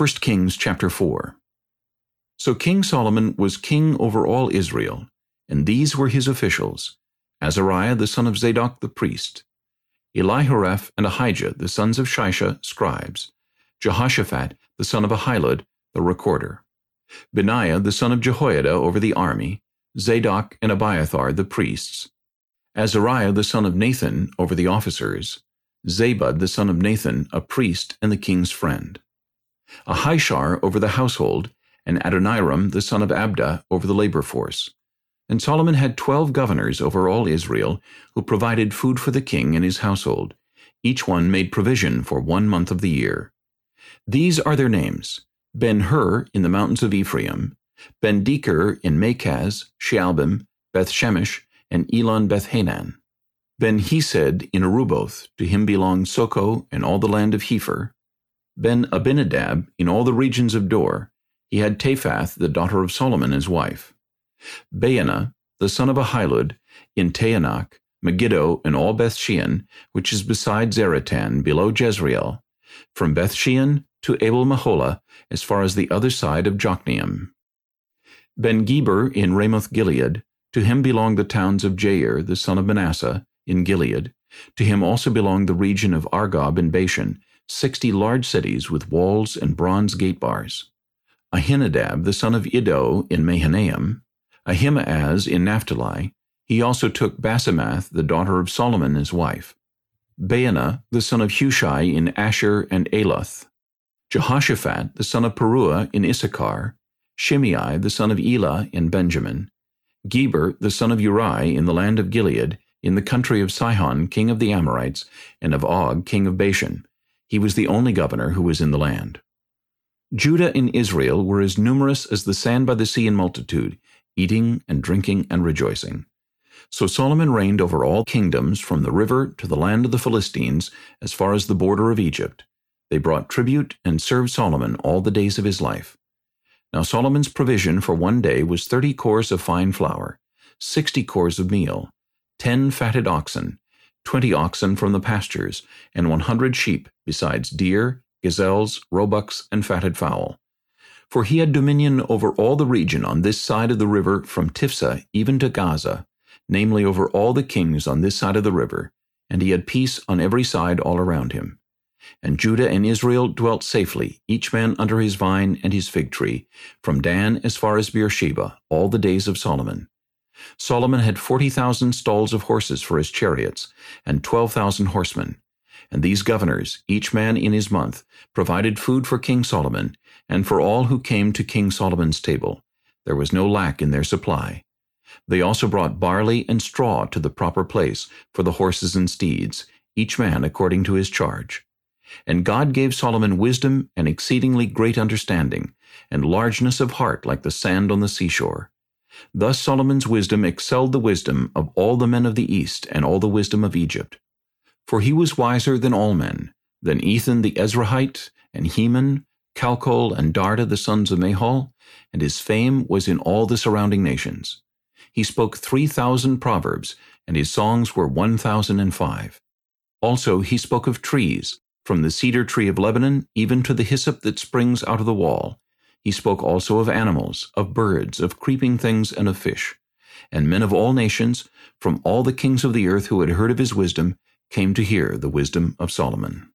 1 Kings chapter 4 So King Solomon was king over all Israel, and these were his officials, Azariah the son of Zadok the priest, Elihoreph and Ahijah the sons of Shisha, scribes, Jehoshaphat the son of Ahilud, the recorder, Benaiah the son of Jehoiada over the army, Zadok and Abiathar the priests, Azariah the son of Nathan over the officers, Zabud the son of Nathan, a priest and the king's friend. Ahishar over the household, and Adoniram the son of Abda over the labor force. And Solomon had twelve governors over all Israel, who provided food for the king and his household. Each one made provision for one month of the year. These are their names, Ben-Hur in the mountains of Ephraim, Ben-Deker in Makaz, Shaalbim, Beth-Shemesh, and Elon Beth-Hanan. Ben-Hesed in Aruboth, to him belonged Socoh and all the land of Hepher, ben Abinadab in all the regions of Dor. He had Taphath, the daughter of Solomon, as wife. Baana, the son of Ahilud, in Taanach, Megiddo, and all Bethshean, which is beside Zaretan, below Jezreel, from Bethshean to Abel Meholah, as far as the other side of Jokneam. Ben-Geber in Ramoth Gilead, to him belonged the towns of Jair, the son of Manasseh, in Gilead. To him also belonged the region of Argob in Bashan, sixty large cities with walls and bronze gate bars. Ahinadab, the son of Iddo in Mahanaim, Ahimaaz in Naphtali, he also took Basemath, the daughter of Solomon, his wife. Baana, the son of Hushai in Asher and Aloth. Jehoshaphat, the son of Paruah in Issachar. Shimei, the son of Elah in Benjamin. Geber, the son of Uri in the land of Gilead, in the country of Sihon, king of the Amorites, and of Og, king of Bashan. He was the only governor who was in the land. Judah and Israel were as numerous as the sand by the sea in multitude, eating and drinking and rejoicing. So Solomon reigned over all kingdoms from the river to the land of the Philistines as far as the border of Egypt. They brought tribute and served Solomon all the days of his life. Now Solomon's provision for one day was thirty cors of fine flour, sixty cors of meal, ten fatted oxen, twenty oxen from the pastures, and one hundred sheep, besides deer, gazelles, roebucks, and fatted fowl. For he had dominion over all the region on this side of the river from Tiphsah even to Gaza, namely over all the kings on this side of the river, and he had peace on every side all around him. And Judah and Israel dwelt safely, each man under his vine and his fig tree, from Dan as far as Beersheba, all the days of Solomon. Solomon had forty thousand stalls of horses for his chariots, and twelve thousand horsemen. And these governors, each man in his month, provided food for King Solomon, and for all who came to King Solomon's table. There was no lack in their supply. They also brought barley and straw to the proper place for the horses and steeds, each man according to his charge. And God gave Solomon wisdom and exceedingly great understanding, and largeness of heart like the sand on the seashore. Thus Solomon's wisdom excelled the wisdom of all the men of the East and all the wisdom of Egypt. For he was wiser than all men, than Ethan the Ezrahite, and Heman, Calcol, and Darda the sons of Mahol, and his fame was in all the surrounding nations. He spoke three thousand proverbs, and his songs were one thousand and five. Also he spoke of trees, from the cedar tree of Lebanon even to the hyssop that springs out of the wall, he spoke also of animals, of birds, of creeping things, and of fish. And men of all nations, from all the kings of the earth who had heard of his wisdom, came to hear the wisdom of Solomon.